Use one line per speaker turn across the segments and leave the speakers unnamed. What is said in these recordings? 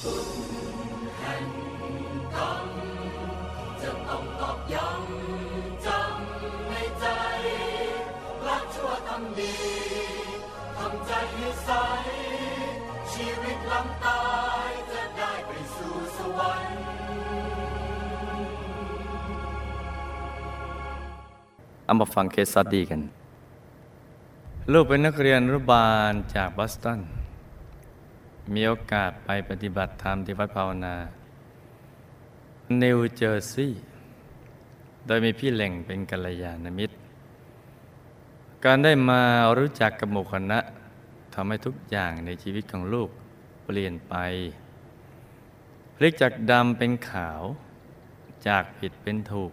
จะต้องตอกย้ำจำในใจรักชั่วทำดีทำใจให้ใส ชีวิตหลังตายจะได้ไปสู่สวรรค์
เอามาฟังเคสสตดีกัน ลูกเป็นนักเรียนอนุบาลจากบอสตัน มีโอกาสไปปฏิบัติธรรมที่วัดภาวนานิวเจอร์ซีย์โดยมีพี่เหล่งเป็นกัลยาณมิตร การได้มารู้จักกับหมู่คณะทำให้ทุกอย่างในชีวิตของลูกเปลี่ยนไป พลิกจากดำเป็นขาว จากผิดเป็นถูก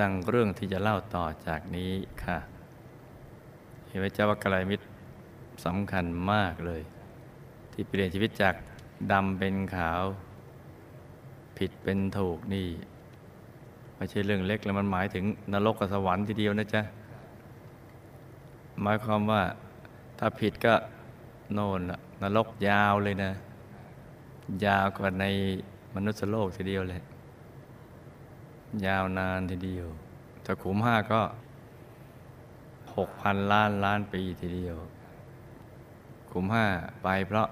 ดังเรื่องที่จะเล่าต่อจากนี้ค่ะ เห็นไหมเจ้าว่ากลยาณมิตรสำคัญมากเลย ที่เปลี่ยนชีวิตจากดำเป็นขาว ผิดเป็นถูกนี่ไม่ใช่เรื่องเล็กแล้วมันหมายถึงนรกกับสวรรค์ทีเดียวนะจ๊ะ หมายความว่าถ้าผิดก็โน่นน่ะนรกยาวเลยนะ ยาวกว่าในมนุษย์โลกทีเดียวเลย ยาวนานทีเดียวถ้าขุมห้าก็หกพันล้านล้านปีทีเดียว ขุมห้าไปเพราะ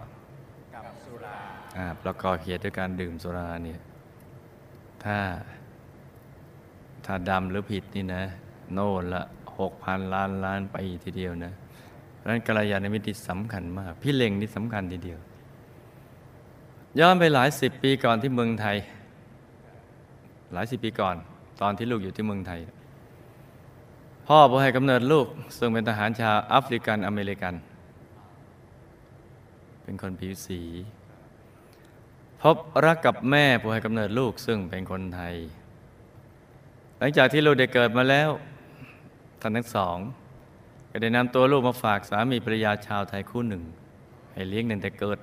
ประกอบเหตุด้วยการดื่มสุราเนี่ยถ้า ถ้าดำหรือผิดนี่นะ โน่นละหกพันล้านล้านไปทีเดียวนะนั้นกัลยาณมิตรสำคัญมาก พี่เล็งนี่สำคัญทีเดียว ย้อนไปหลายสิบปีก่อนที่เมืองไทย หลายสิบปีก่อน ตอนที่ลูกอยู่ที่เมืองไทย พ่อผู้ให้กำเนิดลูก ซึ่งเป็นทหารชาวแอฟริกันอเมริกัน เป็นคนผิวสี พบรักกับแม่ผู้ให้กำเนิดลูกซึ่งเป็นคนไทย หลังจากที่ลูกได้เกิดมาแล้วท่านทั้งสองก็ได้นำตัวลูกมาฝากสามีภรรยาชาวไทยคู่หนึ่ง ให้เลี้ยงตั้งแต่เกิด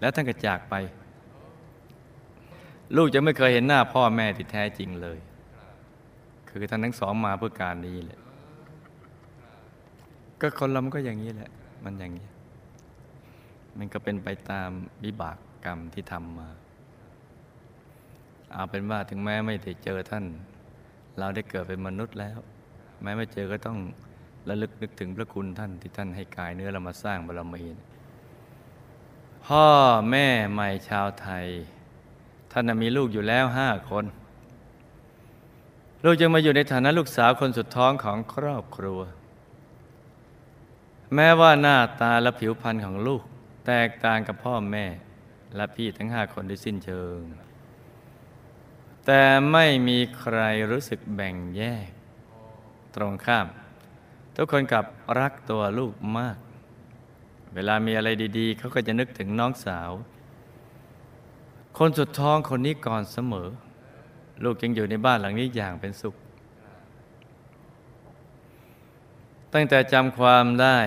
แล้วท่านก็จากไป ลูกจะไม่เคยเห็นหน้าพ่อแม่ที่แท้จริงเลย คือท่านทั้งสองมาเพื่อการนี้แหละก็คนเรามันก็อย่างนี้แหละ มันอย่างนี้ มันก็เป็นไปตามวิบาก กรรมที่ทำมา เอาเป็นว่าถึงแม้ไม่ได้เจอท่าน เราได้เกิดเป็นมนุษย์แล้ว แม้ไม่เจอก็ต้องระลึกนึกถึงพระคุณท่านที่ท่านให้กายเนื้อเรามาสร้างบารมีพ่อแม่ใหม่ชาวไทย ท่านมีลูกอยู่แล้วห้าคน ลูกจึงมาอยู่ในฐานะลูกสาวคนสุดท้องของครอบครัว แม้ว่าหน้าตาและผิวพรรณของลูก แตกต่างกับพ่อแม่ และพี่ทั้งห้าคนด้วยสิ้นเชิง แต่ไม่มีใครรู้สึกแบ่งแยก ตรงข้าม ทุกคนกลับรักตัวลูกมาก เวลามีอะไรดี ๆ เขาก็จะนึกถึงน้องสาว คนสุดท้องคนนี้ก่อนเสมอ ลูกยังอยู่ในบ้านหลังนี้อย่างเป็นสุข ตั้งแต่จำความได้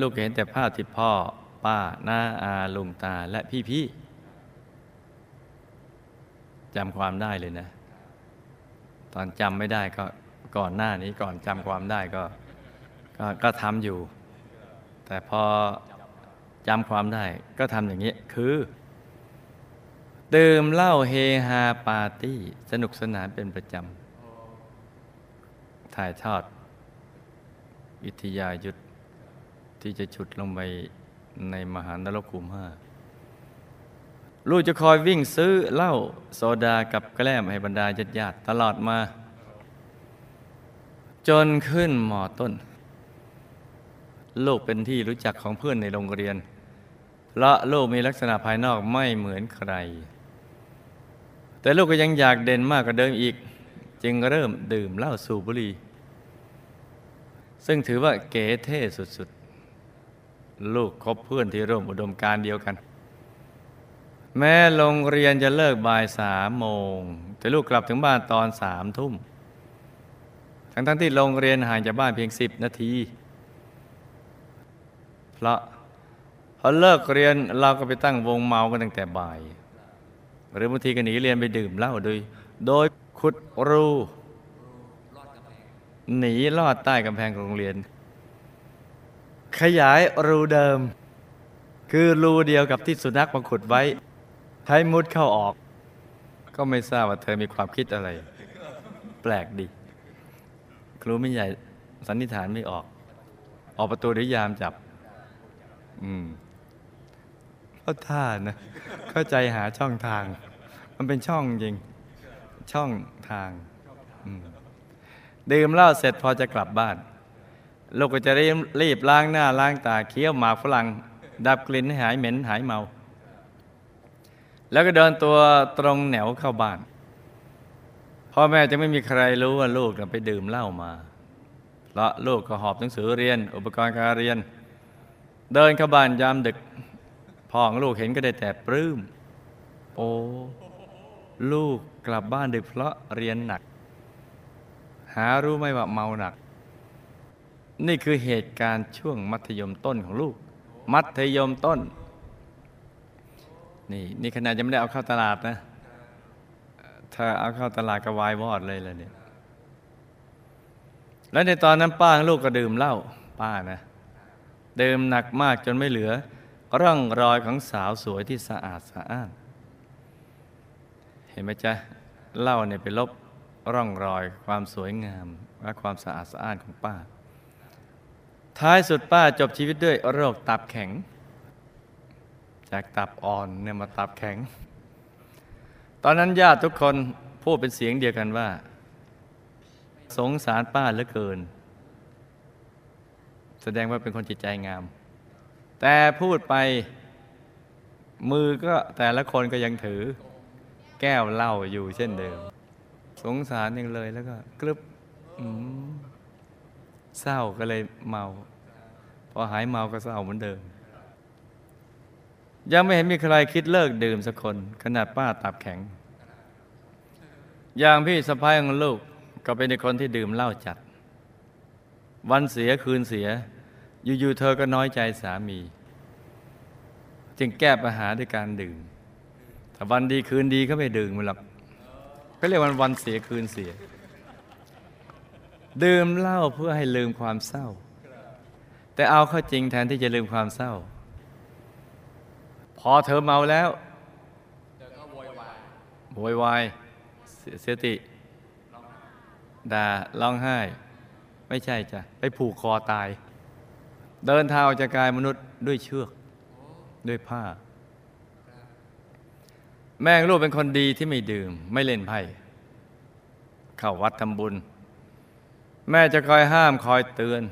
ลูกเห็นแต่ภาพที่พ่อป้าน้าอาลุงตาและพี่ๆ จำความได้เลยนะ ตอนจำไม่ได้ก็ก่อนหน้านี้ก่อนจำความได้ก็ก็ก็ทำอยู่ แต่พอจำความได้ก็ทำอย่างนี้คือดื่มเหล้าเฮฮาปาร์ตี้สนุกสนานเป็นประจำ ถ่ายทอด วิทยายุทธที่จะฉุดลงไปในมหานรกขุมห้า ลูกจะคอยวิ่งซื้อเหล้าโซดากับแกล้มให้บรรดาญาติญาติตลอดมา จนขึ้นหมอต้น ลูกเป็นที่รู้จักของเพื่อนในโรงเรียน เพราะลูกมีลักษณะภายนอกไม่เหมือนใคร แต่ลูกก็ยังอยากเด่นมากกว่าเดิมอีก จึงเริ่มดื่มเหล้าสูบบุหรี่ซึ่งถือว่าเก๋เท่สุดๆ ลูกคบเพื่อนที่ร่วมอุดมการเดียวกัน แม้โรงเรียนจะเลิกบ่ายสามโมง แต่ลูกกลับถึงบ้านตอนสามทุ่ม ทั้งๆที่โรงเรียนห่างจากบ้านเพียงสิบนาที เพราะพอเลิกเรียนเราก็ไปตั้งวงเมากันตั้งแต่บ่าย หรือบางทีก็หนีเรียนไปดื่มเหล้าโดย โดยขุดรูหนีลอดใต้กำแพงของโรงเรียน ขยายรูเดิม คือรูเดียวกับที่สุนัขมาขุดไว้ ใช้มุดเข้าออก ก็ไม่ทราบว่าเธอมีความคิดอะไร แปลกดีครูไม่ใหญ่สันนิษฐานไม่ออก ออกประตูหรือยามจับ อืมก็ท่านะ เข้าใจหาช่องทาง มันเป็นช่องจริง ช่องทางอืมดื่มเหล้าเสร็จพอจะกลับบ้าน ลูกก็จะรีบรีบล้างหน้าล้างตาเคี้ยวหมากฝรั่ง ดับกลิ่นให้หายเหม็นหายเมา แล้วก็เดินตัวตรงแนวเข้าบ้านพ่อแม่จะไม่มีใครรู้ว่าลูกไปดื่มเหล้ามาเพราะลูกก็หอบหนังสือเรียน อุปกรณ์การเรียน เดินเข้าบ้านยามดึกพ่อของลูกเห็นก็ได้แต่ปลื้มโอ้ลูกกลับบ้านดึกเพราะเรียนหนัก หารู้ไหมว่าเมาหนัก นี่คือเหตุการณ์ช่วงมัธยมต้นของลูก มัธยมต้น นี่นี่ขนาดยังไม่ได้เอาเข้าตลาดนะ ถ้าเอาเข้าตลาดก็วายวอดเลยเลยเนี่ย แล้วในตอนนั้นป้าลูกก็ดื่มเหล้าป้านะดื่มหนักมากจนไม่เหลือ ร่องรอยของสาวสวยที่สะอาดสะอ้าน เห็นไหมจ๊ะเหล้าเนี่ยไปลบร่องรอยความสวยงามและความสะอาดสะอ้านของป้า ท้ายสุดป้าจบชีวิตด้วยโรคตับแข็ง จากตับอ่อนเนี่ยมาตับแข็ง ตอนนั้นญาติทุกคนพูดเป็นเสียงเดียวกันว่า สงสารป้าเหลือเกิน แสดงว่าเป็นคนจิตใจงาม แต่พูดไปมือก็แต่ละคนก็ยังถือ แก้วเหล้าอยู่เช่นเดิม สงสารยังเลยแล้วก็กรึบเศร้าก็เลยเมา พอหายเมาก็เศร้าเหมือนเดิม ยังไม่เห็นมีใครคิดเลิกดื่มสักคน ขนาดป้าตับแข็ง อย่างพี่สะพ้ายของลูกก็เป็นคนที่ดื่มเหล้าจัด วันเสียคืนเสีย อยู่ๆเธอก็น้อยใจสามี จึงแก้ปัญหาด้วยการดื่มถ้าวันดีคืนดีก็ไม่ดื่มมันหรอกก็เรียกวันวันเสียคืนเสีย ดื่มเหล้าเพื่อให้ลืมความเศร้า แต่เอาเข้าจริงแทนที่จะลืมความเศร้า พอเธอเมาแล้วโวยวายเสียเสียติด่าร้องไห้ ไม่ใช่จ้ะ ไปผูกคอตาย เดินทางออกจากกายมนุษย์ด้วยเชือก ด้วยผ้า แม่งลูกเป็นคนดีที่ไม่ดื่ม ไม่เล่นไพ่เข้าวัดทำบุญ แม่จะคอยห้ามคอยเตือน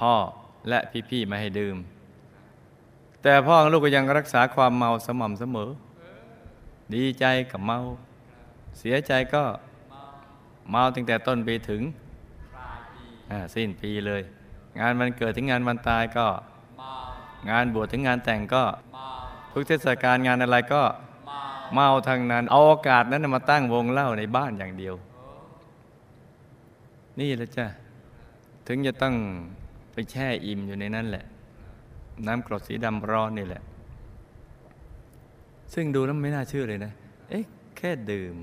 พ่อและพี่ๆไม่ให้ดื่ม แต่พ่อของลูกก็ยังรักษาความเมาสม่ำเสมอ ดีใจกับเมา เสียใจก็เมาตั้งแต่ต้นปีถึงอ่าสิ้นปีเลย งานวันเกิดถึงงานวันตายก็ งานบวชถึงงานแต่งก็ทุกเทศกาลงานอะไรก็เมาทางนั้นเอาโอกาสนั้นมาตั้งวงเล่าในบ้านอย่างเดียว นี่แหละจ้ะถึงจะต้องไปแช่อิ่มอยู่ในนั้นแหละ น้ำกรดสีดำร้อนนี่แหละ ซึ่งดูแล้วไม่น่าเชื่อเลยนะ เอ๊ะ แค่ดื่ม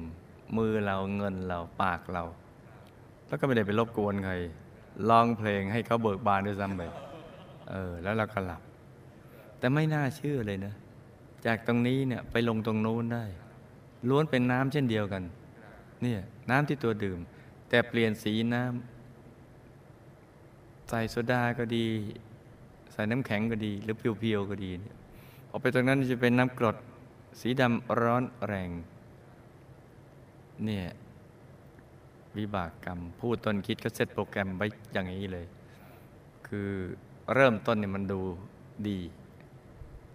มือเราเงินเราปากเรา แล้วก็ไม่ได้ไปรบกวนใครร้องเพลงให้เขาเบิกบานด้วยซ้ำไปเออ แล้วเราก็หลับ แต่ไม่น่าเชื่อเลยนะ จากตรงนี้เนี่ยไปลงตรงโน้นได้ ล้วนเป็นน้ำเช่นเดียวกัน เนี่ยน้ำที่ตัวดื่ม แต่เปลี่ยนสีน้ำใส่โซดาก็ดี ส่น้ำแข็งก็ดี หรือเพียวๆก็ดีเออกไปตรงนั้นจะเป็นน้ำกรดสีดำร้อนแรง เนี่ยวิบากกรรม ผู้ต้นคิดก็เซตโปรแกรมไว้อย่างนี้เลย คือเริ่มต้นเนี่ยมันดูดี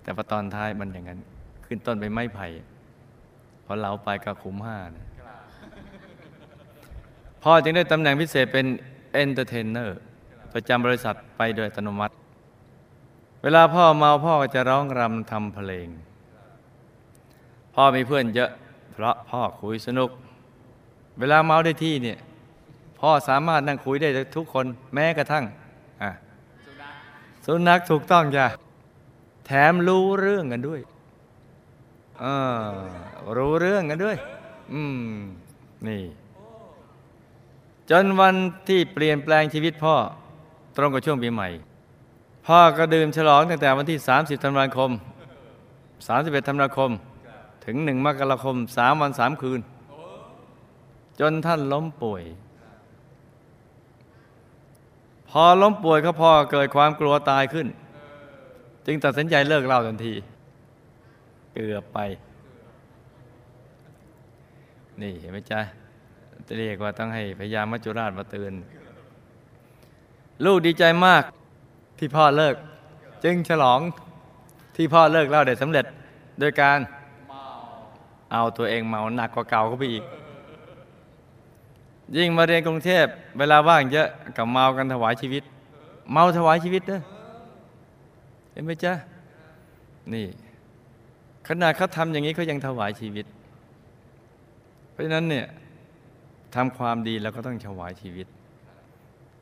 แต่พอตอนท้ายมันอย่างนั้น ขึ้นต้นเป็นไม้ไผ่พอเหลาไปก็ขุมห้านะพ่อจึงได้ตำแหน่งพิเศษเป็น entertainer ประจำบริษัทไปโดยอัตโนมัติ เวลาพ่อเมาพ่อก็จะร้องรำทำเพลง พ่อมีเพื่อนเยอะ เพราะพ่อคุยสนุก เวลาเมาได้ที่เนี่ยพ่อสามารถนั่งคุยได้ทุกคนแม้กระทั่งอะสุนัขถูกต้องจ้ะแถมรู้เรื่องกันด้วยเออรู้เรื่องกันด้วย อืม นี่ จนวันที่เปลี่ยนแปลงชีวิตพ่อ ตรงกับช่วงปีใหม่ พ่อก็ดื่มฉลองตั้งแต่วันที่ 30 ธันวาคม 31 ธันวาคม ถึงหนึ่งมกราคมสามวันสามคืน จนท่านล้มป่วย พอล้มป่วยก็พอเกิดความกลัวตายขึ้น จึงตัดสินใจเลิกเล่าทันที เกือบไป นี่เห็นไหมจ๊ะจะเรียกว่าต้องให้พยามัจจุราชมาเตือน ลูกดีใจมาก ที่พ่อเลิก จึงฉลองที่พ่อเลิกเล่าได้สำเร็จ โดยการเอาตัวเองเมาหนักกว่าเก่าเข้าไปอีก ยิ่งมาเรียนกรุงเทพเวลาว่างเยอะกับเมากันถวายชีวิต เมาถวายชีวิตเด้อเห็นไหมจ๊ะนี่ขนาดเขาทำอย่างนี้เขายังถวายชีวิต เพราะฉะนั้นเนี่ยทำความดีเราก็ต้องถวายชีวิต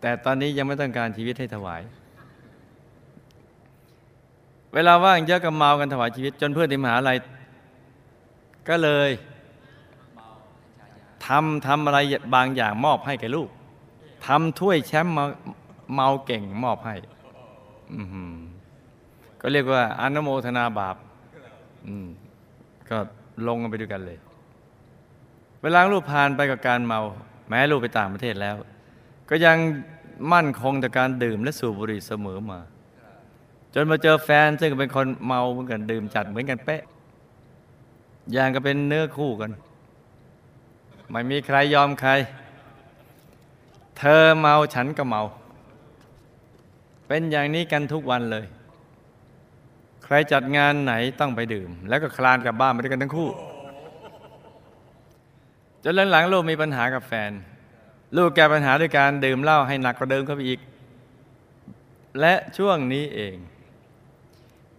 แต่ตอนนี้ยังไม่ต้องการชีวิตให้ถวาย เวลาว่างเยอะกับเมากันถวายชีวิต จนเพื่อนที่มหาลัยก็เลยทำทำอะไรบางอย่างมอบให้แก่ลูกทำถ้วยแชมป์มาเมาเก่งมอบให้อืก็เรียกว่าอนุโมทนาบาปอืก็ลงกันไปด้วยกันเลย เวลาลูกผ่านไปกับการเมา แม้ลูกไปต่างประเทศแล้ว ก็ยังมั่นคงต่การดื่มและสูบบุหรี่เสมอมา จนมาเจอแฟนซึ่งเป็นคนเมาเหมือนกันดื่มจัดเหมือนกันเป๊ะ อย่างก็เป็นเนื้อคู่กัน ไม่มีใครยอมใคร เธอเมาฉันก็เมา เป็นอย่างนี้กันทุกวันเลย ใครจัดงานไหนต้องไปดื่ม แล้วก็คลานกลับบ้านมาด้วยกันทั้งคู่จนหลังๆลูกมีปัญหากับแฟน ลูกแก้ปัญหาด้วยการดื่มเหล้าให้หนักกว่าเดิมเข้าไปอีก และช่วงนี้เอง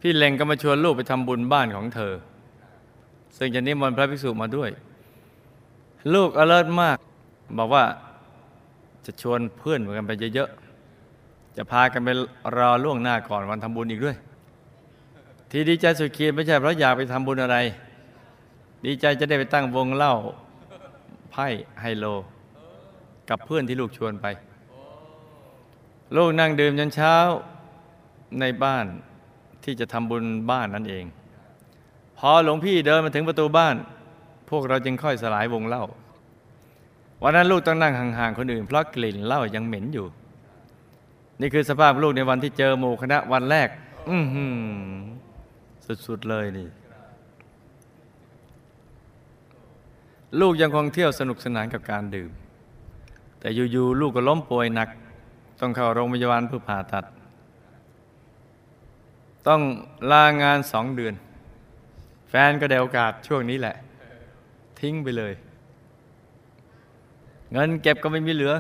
พี่เล็งก็มาชวนลูกไปทำบุญบ้านของเธอ ซึ่งจะนิมนต์พระภิกษุมาด้วย ลูกอเลิศมาก บอกว่าจะชวนเพื่อนกันไปเยอะๆ จะพากันไปรอล่วงหน้าก่อนวันทำบุญอีกด้วย ที่ดีใจสุดขีดไม่ใช่เพราะอยากไปทำบุญอะไร ดีใจจะได้ไปตั้งวงเล่าไพ่ไฮโล กับเพื่อนที่ลูกชวนไป ลูกนั่งดื่มจนเช้าในบ้าน ที่จะทำบุญบ้านนั่นเอง พอหลวงพี่เดินมาถึงประตูบ้าน พวกเราจึงค่อยสลายวงเล่า วันนั้นลูกต้องนั่งห่างๆคนอื่นเพราะกลิ่นเหล้ายังเหม็นอยู่ นี่คือสภาพลูกในวันที่เจอหมู่คณะวันแรก อือหือสุดๆเลยนี่ ลูกยังคงเที่ยวสนุกสนานกับการดื่ม แต่อยู่ๆลูกก็ล้มป่วยหนัก ต้องเข้าโรงพยาบาลเพื่อผ่าตัด ต้องลางานสองเดือน แฟนก็ได้โอกาสช่วงนี้แหละ ทิ้งไปเลย เงินเก็บก็ไม่มีเหลือ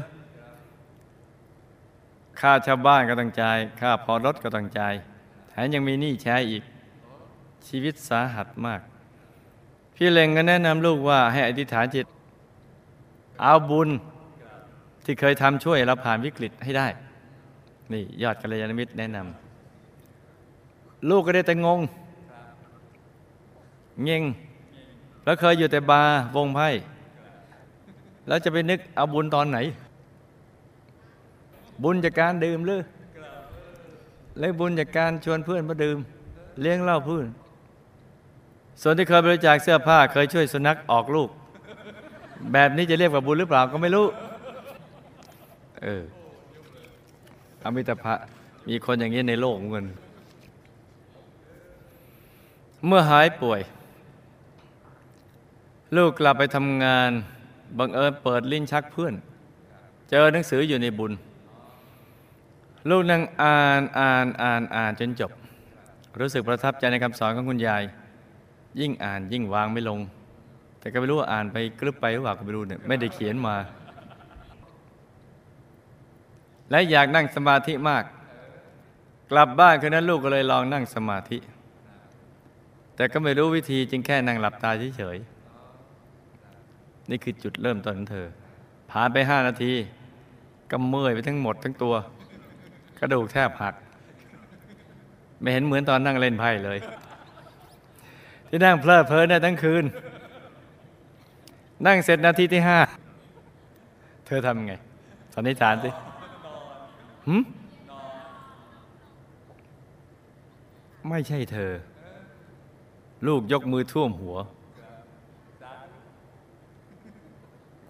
ค่าชาวบ้านก็ต้องจ่ายค่าพอรถก็ต้องจ่ายแถมยังมีหนี้ใช้อีกชีวิตสาหัสมาก พี่เล็งก็แนะนำลูกว่าให้อธิษฐานจิต เอาบุญที่เคยทำช่วยเราผ่านวิกฤตให้ได้ นี่ยอดกัลยาณมิตรแนะนำ ลูกก็ได้แต่งงเงงแล้วเคยอยู่แต่บาร์วงไพ่แล้วจะไปนึกเอาบุญตอนไหน บุญจากการดื่มหรือแล้วบุญจากการชวนเพื่อนมาดื่ม เลี้ยงเหล้าเพื่อนส่วนที่เคยบริจาคเสื้อผ้า เคยช่วยสุนัขออกลูก แบบนี้จะเรียกว่าบุญหรือเปล่าก็ไม่รู้ เอออมิตรภะมีคนอย่างนี้ในโลกเหมือนกัน เมื่อหายป่วย ลูกกลับไปทำงาน บังเอิญเปิดลิ้นชักเพื่อน เจอหนังสืออยู่ในบุญ ลูกนั่งอ่านอ่านอ่านอ่านจนจบ รู้สึกประทับใจในคำสอนของคุณยาย ยิ่งอ่านยิ่งวางไม่ลง แต่ก็ไม่รู้ว่าอ่านไปกลึบไปหรือเปล่าก็ไม่รู้เนี่ยไม่ได้เขียนมา และอยากนั่งสมาธิมาก กลับบ้านคืนนั้นลูกก็เลยลองนั่งสมาธิ แต่ก็ไม่รู้วิธีจึงแค่นั่งหลับตาเฉยๆนี่คือจุดเริ่มต้นของเธอ ผ่านไปห้านาที ก็เมื่อยไปทั้งหมดทั้งตัว กระดูกแทบหัก ไม่เห็นเหมือนตอนนั่งเล่นไพ่เลย ที่นั่งเพลิดเพลินได้ทั้งคืน นั่งเสร็จนาทีที่ห้าเธอทำไงสันนิษฐานสิหืมไม่ใช่เธอ ลูกยกมือท่วมหัว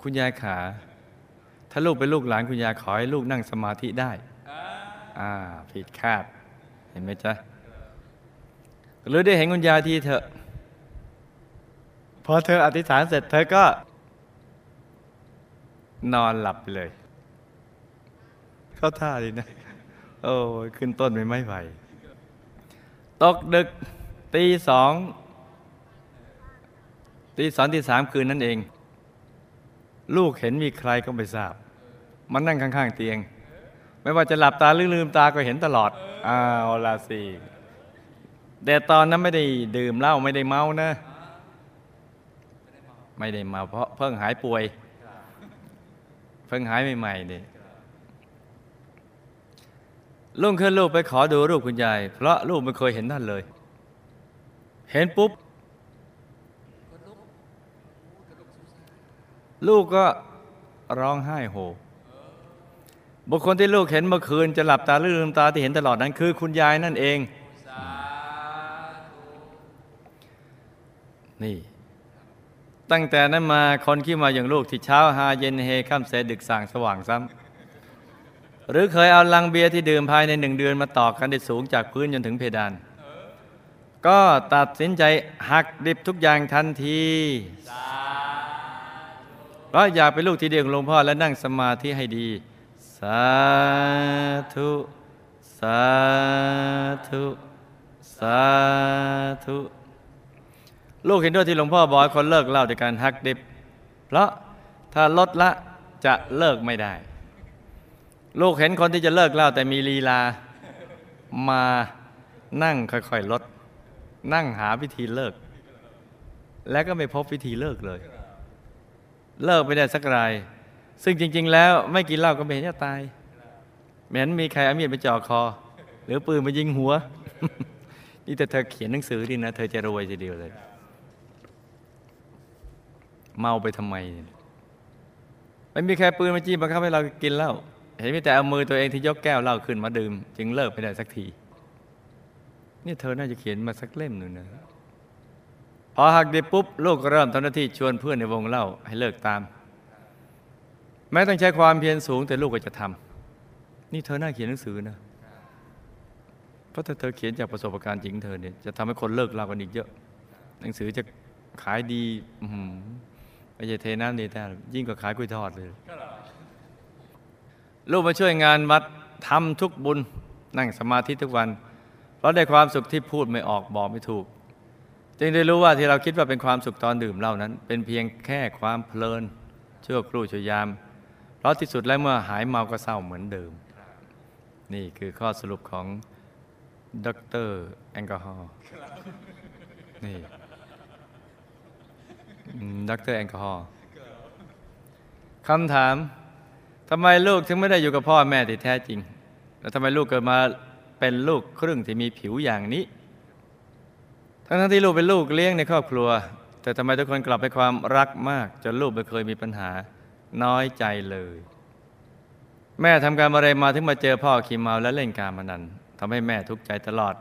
คุณยายขา ถ้าลูกเป็นลูกหลานคุณยายขอให้ลูกนั่งสมาธิได้ อ่า ผิดคาด เห็นไหมจ๊ะ หรือได้เห็นคุณยายทีเถอะ พอเธออธิษฐานเสร็จเธอก็ นอนหลับไปเลย เข้าท่าดีนะ โอ้ยขึ้นต้นไม่ไม่ไหว ตกดึกตีสอง ตีสองตีสามคืนนั่นเอง ลูกเห็นมีใครก็ไม่ทราบ มันนั่งข้าง ๆ เตียง ไม่ว่าจะหลับตาหรือลืมตาก็เห็นตลอดอ้าวละสิแต่ตอนนั้นไม่ได้ดื่มเหล้าไม่ได้เมานะ ไม่ได้มาเพราะเพิ่งหายป่วย เพิ่งหายใหม่ๆนี่ลุงขึ้นลูกไปขอดูรูปคุณยาย เพราะลูกไม่เคยเห็นท่านเลย เห็นปุ๊บ ลูกก็ร้องไห้โฮบุคคลที่ลูกเห็นเมื่อคืนจะหลับตาหรือลืมตาที่เห็นตลอดนั้นคือคุณยายนั่นเอง นี่ ตั้งแต่นั้นมาคนขี้มาอย่างลูกที่เช้าหาเย็นเฮค่ำเสดึกสั่งสว่างซ้ำหรือเคยเอาลังเบียร์ที่ดื่มภายในหนึ่งเดือนมาต่อกันได้สูงจากพื้นจนถึงเพดาน ก็ตัดสินใจหักดิบทุกอย่างทันที เพราะอยากเป็นลูกที่เดียวของหลวงพ่อและนั่งสมาธิให้ดี สาธุ สาธุ สาธุ ลูกเห็นด้วยที่หลวงพ่อบอกคนเลิกเล้าด้วยการหักดิบ เพราะถ้าลดละจะเลิกไม่ได้ ลูกเห็นคนที่จะเลิกเล้าแต่มีลีลามานั่งค่อยๆลด นั่งหาวิธีเลิก แล้วก็ไม่พบวิธีเลิกเลย เลิกไม่ได้สักราย ซึ่งจริง ๆ แล้วไม่กินเหล้าก็ไม่เห็นจะตายไม่เห็นมีใครเอามีดไปจ่อคอ หรือปืนไปยิงหัว นี่แต่เธอเขียนหนังสือดีนะ เธอจะรวยทีเดียวเลย เมาไปทำไม ไม่มีใครปืนมาจี้บังคับให้เรากินเหล้าเห็นมีแต่เอามือตัวเองที่ยกแก้วเหล้าขึ้นมาดื่ม จึงเลิกไม่ได้สักทีนี่เธอน่าจะเขียนมาสักเล่มหนึ่งนะ พอหักดิบปุ๊บ ลูกก็เริ่มทำหน้าที่ชวนเพื่อนในวงเล่าให้เลิกตาม แม้ต้องใช้ความเพียรสูงแต่ลูกก็จะทำนี่เธอน่าเขียนหนังสือนะเพราะถ้าเธอเขียนจากประสบการณ์จริงเธอเนี่ยจะทำให้คนเลิกเล่ากันอีกเยอะ หนังสือจะขายดีอื้อหือไม่ใช่เทน้ำดีแต่ยิ่งกว่าขายกล้วยทอดเลยลูกมาช่วยงานวัดทำทุกบุญนั่งสมาธิทุกวัน เพราะได้ความสุขที่พูดไม่ออกบอกไม่ถูก จึงได้รู้ว่าที่เราคิดว่าเป็นความสุขตอนดื่มเหล้านั้น เป็นเพียงแค่ความเพลินชั่วครู่ชั่วยาม เพราะที่สุดแล้วเมื่อหายเมาก็เศร้าเหมือนเดิม นี่คือข้อสรุปของดรแอลกอฮอล์นี่ดรแอลกอฮอล์คำถามทำไมลูกถึงไม่ได้อยู่กับพ่อแม่ที่แท้จริง แล้วทำไมลูกเกิดมาเป็นลูกครึ่งที่มีผิวอย่างนี้ ทั้งทั้งที่ลูกเป็นลูกเลี้ยงในครอบครัว แต่ทำไมทุกคนกลับไปความรักมาก จนลูกไม่เคยมีปัญหาน้อยใจเลย แม่ทำการอะไรมาถึงมาเจอพ่อขี้เมาและเล่นการมานันทำให้แม่ทุกข์ใจตลอด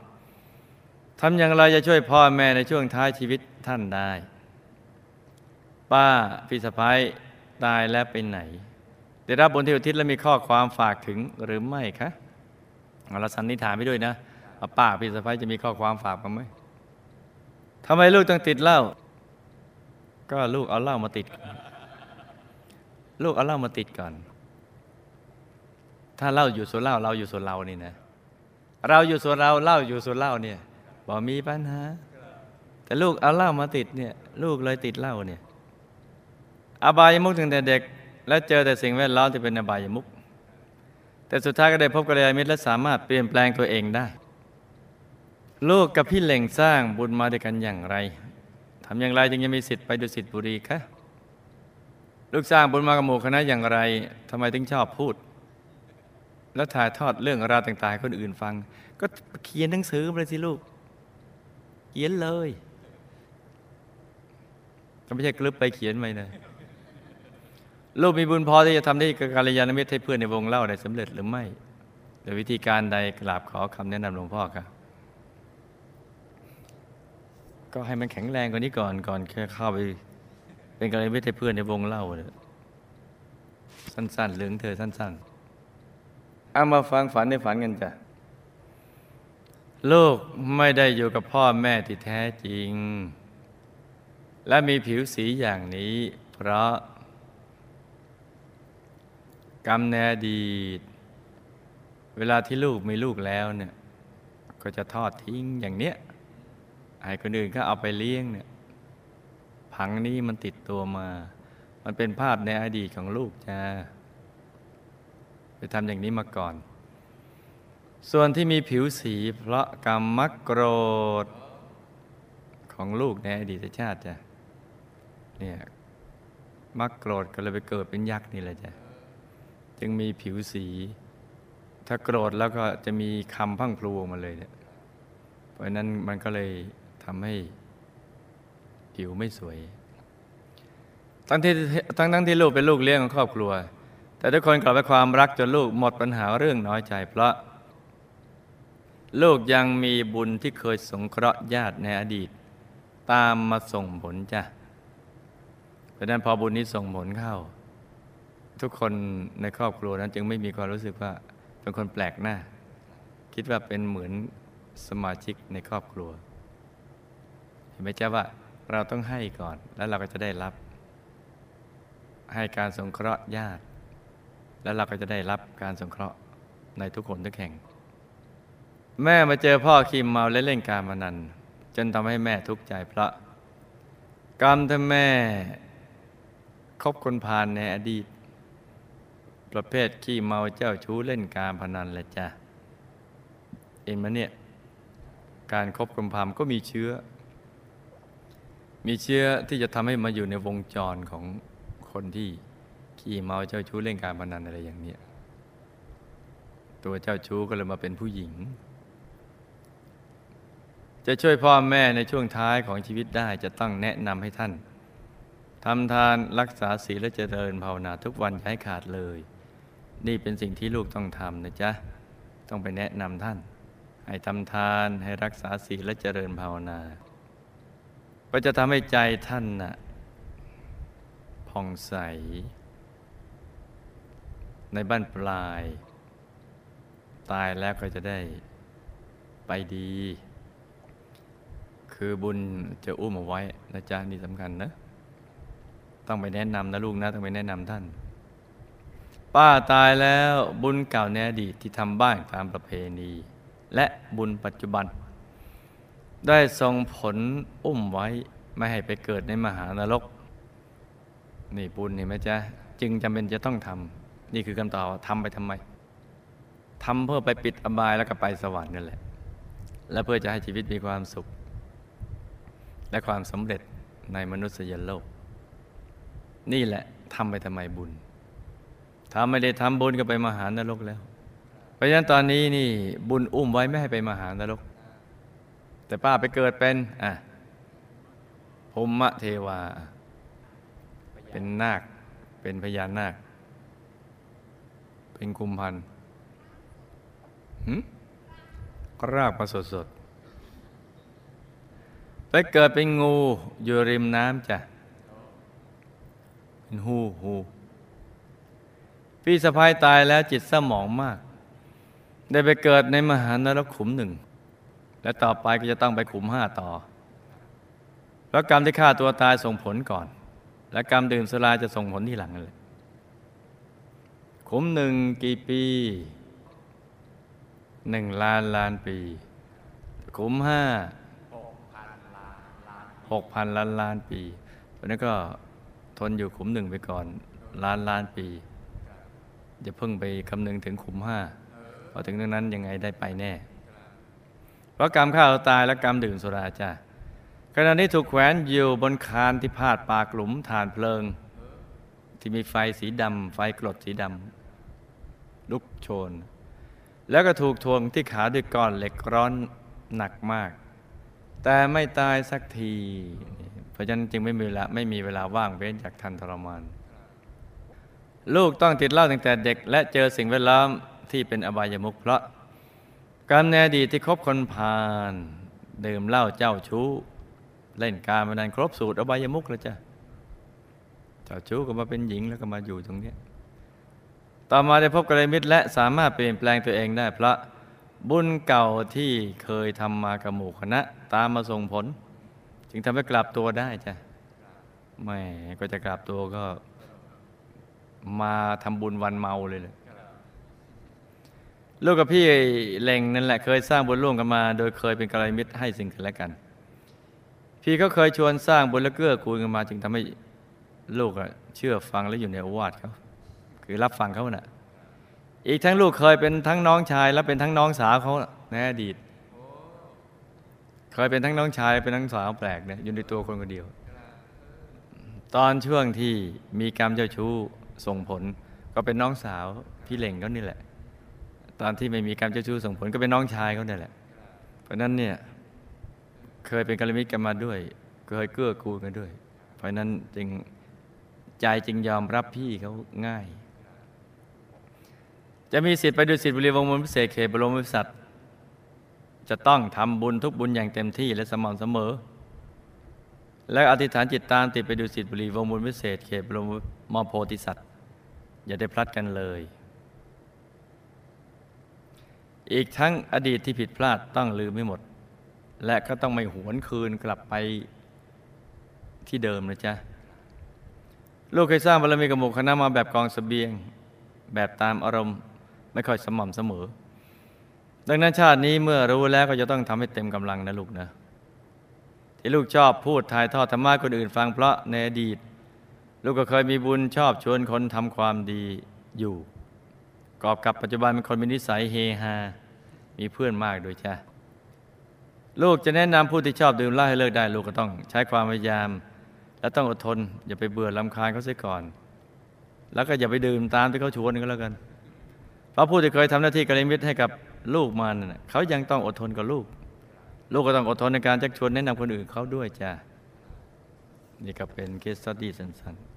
ทำอย่างไรจะช่วยพ่อแม่ในช่วงท้ายชีวิตท่านได้ ป้าพี่สะพ้ายตายแล้วไปไหน ได้รับบนที่อุทิศและมีข้อความฝากถึงหรือไม่คะเอาเราสันนิษฐานไปด้วยนะป้าพี่สะพ้ายจะมีข้อความฝากมาไหม ทำไมลูกต้องติดเหล้าก็ลูกเอาเหล้ามาติด ลูกเอาเหล้ามาติดก่อน ถ้าเหล้าอยู่ส่วนเหล้าเราอยู่ส่วนเรานี่นะ เราอยู่ส่วนเราเหล้าอยู่ส่วนเหล้าเนี่ยบอกมีปัญหา แต่ลูกเอาเหล้ามาติดเนี่ย ลูกเลยติดเหล้าเนี่ย อบายมุกตั้งแต่เด็ก แล้วเจอแต่สิ่งแวดล้อมที่เป็นอบายมุกแต่สุดท้ายก็ได้พบกัลยาณมิตรและสามารถเปลี่ยนแปลงตัวเองได้ ลูกกับพี่เหล่งสร้างบุญมาด้วยกันอย่างไรทำอย่างไรจึงจะมีสิทธิ์ไปดุสิตบุรีคะลูกสร้างบุญมากับหมู่คณะอย่างไรทำไมถึงชอบพูด แล้วถ่ายทอดเรื่องราวต่างๆ คนอื่นฟัง ก็เขียนหนังสือไปเลยสิลูก เขียนเลยก็ไม่ใช่กลึบไปเขียนไปนะลูกมีบุญพอที่จะทำได้กับการยานมิตรให้เพื่อนในวงเล่าได้สำเร็จหรือไม่โดยวิธีการใดกราบขอคำแนะนำหลวงพ่อครับ ก็ให้มันแข็งแรงกว่านี้ก่อนก่อนแค่เข้าไป เป็นกระไรไม่ให้เพื่อนในวงเล่าเลยสั้นๆเหลืองเธอสั้น ๆ เอามาฟังฝันในฝันกันจ้ะลูกไม่ได้อยู่กับพ่อแม่ที่แท้จริง และมีผิวสีอย่างนี้ เพราะ กรรมในอดีต เวลาที่ลูกมีลูกแล้วเนี่ย ก็จะทอดทิ้งอย่างเนี้ย ให้คนอื่นก็เอาไปเลี้ยงเนี่ยผังนี้มันติดตัวมา มันเป็นภาพในอดีตของลูกจ้าไปทำอย่างนี้มาก่อน ส่วนที่มีผิวสีเพราะกรรมมักโกรธของลูกในอดีตชาติจ้ะเนี่ยมักโกรธก็เลยไปเกิดเป็นยักษ์นี่แหละจ้ะจึงมีผิวสี ถ้าโกรธแล้วก็จะมีคำพังพลูออกมาเลยเนี่ยเพราะนั้นมันก็เลย ทำให้ผิวไม่สวย ทั้งที่ทั้งทั้งที่ลูกเป็นลูกเลี้ยงของครอบครัว แต่ทุกคนกลับไปความรักจนลูกหมดปัญหาเรื่องน้อยใจ เพราะ ลูกยังมีบุญที่เคยสงเคราะห์ญาติในอดีต ตามมาส่งผลจ้ะเพราะนั้นพอบุญนี้ส่งผลเข้า ทุกคนในครอบครัวนั้นจึงไม่มีความรู้สึกว่าเป็นคนแปลกหน้า คิดว่าเป็นเหมือนสมาชิกในครอบครัว ไหมจ๊ะว่าเราต้องให้ก่อนแล้วเราก็จะได้รับ ให้การสงเคราะห์ญาติ แล้วเราก็จะได้รับการสงเคราะห์ในทุกคนทุกแห่ง แม่มาเจอพ่อคิมเมาและเล่นการมานันจนทำให้แม่ทุกข์ใจเพราะ กรรมถ้าแม่คบคนพาลในอดีต ประเภทขี้เมาเจ้าชู้เล่นการพนันแหละจ้ะเอ็นมาเนี่ยการครบคนพาลก็มีเชื้อ มีเชื้อที่จะทำให้มาอยู่ในวงจรของคนที่ขี้เมาเจ้าชู้เล่นการพนันอะไรอย่างเนี้ยตัวเจ้าชู้ก็เลยมาเป็นผู้หญิง จะช่วยพ่อแม่ในช่วงท้ายของชีวิตได้จะต้องแนะนำให้ท่านทำทานรักษาศีลและเจริญภาวนาทุกวันอย่าให้ขาดเลย นี่เป็นสิ่งที่ลูกต้องทำนะจ๊ะ ต้องไปแนะนำท่าน ให้ทำทานให้รักษาศีลและเจริญภาวนา ก็จะทำให้ใจท่านน่ะผ่องใส ในบ้านปลาย ตายแล้วก็จะได้ไปดี คือบุญจะอุ้มเอาไว้นะจ๊ะนี่สำคัญนะ ต้องไปแนะนำนะลูกนะ ต้องไปแนะนำท่าน ป้าตายแล้วบุญเก่าในอดีตที่ทำบ้างตามประเพณี และบุญปัจจุบัน ได้ส่งผลอุ้มไว้ไม่ให้ไปเกิดในมหานรก นี่บุญเห็นไหมจ๊ะ จึงจำเป็นจะต้องทำนี่คือคำตอบทำไปทำไมทำเพื่อไปปิดอบายแล้วก็ไปสวรรค์นั่นแหละ และเพื่อจะให้ชีวิตมีความสุข และความสำเร็จในมนุษยโลก นี่แหละทำไปทำไมบุญถ้าไม่ได้ทำบุญก็ไปมหานรกแล้ว เพราะฉะนั้นตอนนี้นี่บุญอุ้มไว้ไม่ให้ไปมหานรก แต่ป้าไปเกิดเป็นอะภูมิเทวา เป็นนาค เป็นพญานาค เป็นคุมพันธ์หืมก็รากมาสดๆ ไปเกิดเป็นงูอยู่ริมน้ำจ้ะ เป็นหูหูพี่สะพ้ายตายแล้วจิตสมองมาก ได้ไปเกิดในมหานรกขุมหนึ่ง และต่อไปก็จะต้องไปขุมห้าต่อ เพราะกรรมที่ฆ่าตัวตายส่งผลก่อน และกรรมดื่มสุราจะส่งผลที่หลังนั่นแหละขุมหนึ่งกี่ปีหนึ่งล้านล้านปี ขุมห้าหกพันล้านล้านปีเพราะนั้นก็ทนอยู่ขุมหนึ่งไปก่อน ล้านล้านปีจะเพิ่งไปคำนึงถึงขุมห้าพอถึงตรงนั้นยังไงได้ไปแน่ เพราะกรรมฆ่าตัวตายและกรรมดื่มสุราจ้าขณะนี้ถูกแขวนอยู่บนคานที่พาดปากหลุมฐานเพลิง ที่มีไฟสีดำไฟกรดสีดำลุกโชน แล้วก็ถูกทวงที่ขาด้วยก้อนเหล็กร้อนหนักมาก แต่ไม่ตายสักที เพราะฉะนั้นจึงไม่มีเวลาไม่มีเวลาว่างเว้นจากทันทรมาน ลูกต้องติดเหล้าตั้งแต่เด็ก และเจอสิ่งแวดล้อมที่เป็นอบายมุขเพราะ กรรมในอดีตที่คบคนพาลดื่มเหล้าเจ้าชู้ เล่นการพนันครบสูตรอบายมุกแล้วจ้ะเจ้าชู้ก็มาเป็นหญิงแล้วก็มาอยู่ตรงนี้ต่อมาได้พบกัลยาณมิตรและสามารถเปลี่ยนแปลงตัวเองได้เพราะบุญเก่าที่เคยทำมากับหมู่คณะ ตามมาส่งผล จึงทำให้กลับตัวได้จ้ะไม่ก็จะกลับตัวก็มาทำบุญวันเมาเลยเลย ลูกกับพี่เล่งนั่นแหละเคยสร้างบุญร่วมกันมา โดยเคยเป็นกัลยาณมิตรให้สิ่งกันและกัน พี่ก็เคยชวนสร้างบุญและเกื้อกูลกันมา จึงทำให้ลูกเชื่อฟังและอยู่ในอวาทเขาคือรับฟังเขาน่ะ อีกทั้งลูกเคยเป็นทั้งน้องชาย และเป็นทั้งน้องสาวเขาในอดีตเคยเป็นทั้งน้องชายเป็นทั้งสาวแปลกเนี่ยอยู่ในตัวคนคนเดียว ตอนช่วงที่มีกรรมเจ้าชู้ส่งผล ก็เป็นน้องสาวพี่เล่งเขานี่แหละ ตอนที่ไม่มีกรรมเจ้าชู้ส่งผลก็เป็นน้องชายเขาเนี่ยแหละ เพราะนั้นเนี่ยเคยเป็นกัลยาณมิตรกันมาด้วย เคยเกื้อกูลกันด้วย เพราะนั้นจึงใจจึงยอมรับพี่เขาง่าย จะมีสิทธิ์ไปดูสิทธิบรีวงศ์มลพิเศษเขตบรมวิสัตจะต้องทำบุญทุกบุญอย่างเต็มที่และสม่ำเสมอ และอธิษฐานจิตตามติดไปดูสิทธิบุรีวงศ์มลพิเศษเขตบรมมโพธิสัตว์ อย่าได้พลัดกันเลย อีกทั้งอดีตที่ผิดพลาดต้องลืมไม่หมด และก็ต้องไม่หวนคืนกลับไปที่เดิมนะจ๊ะ ลูกเคยสร้างบารมีกับหมู่คณะมาแบบกองสเสบียง แบบตามอารมณ์ไม่ค่อยสม่ำเสมอ ดังนั้นชาตินี้เมื่อรู้แล้วก็จะต้องทำให้เต็มกำลังนะลูกนะ ที่ลูกชอบพูดถ่ายทอดธรรมะคนอื่นฟังเพราะในอดีต ลูกก็เคยมีบุญชอบชวนคนทำความดีอยู่ กอบกับปัจจุบันเป็นคนมีนิสัยเฮฮา มีเพื่อนมากด้วยจ้ะลูกจะแนะนำผู้ที่ชอบดื่มเหล้าให้เลิกได้ลูกก็ต้องใช้ความพยายาม และต้องอดทน อย่าไปเบื่อรำคาญเขาเสียก่อน แล้วก็อย่าไปดื่มตามที่เขาชวนก็แล้วกันเพราะผู้ที่เคยทำหน้าที่กัลยาณมิตรให้กับลูกมันเขายังต้องอดทนกับลูก ลูกก็ต้องอดทนในการชักชวนแนะนำคนอื่นเขาด้วยจ้ะนี่ก็เป็น case study สั้นๆ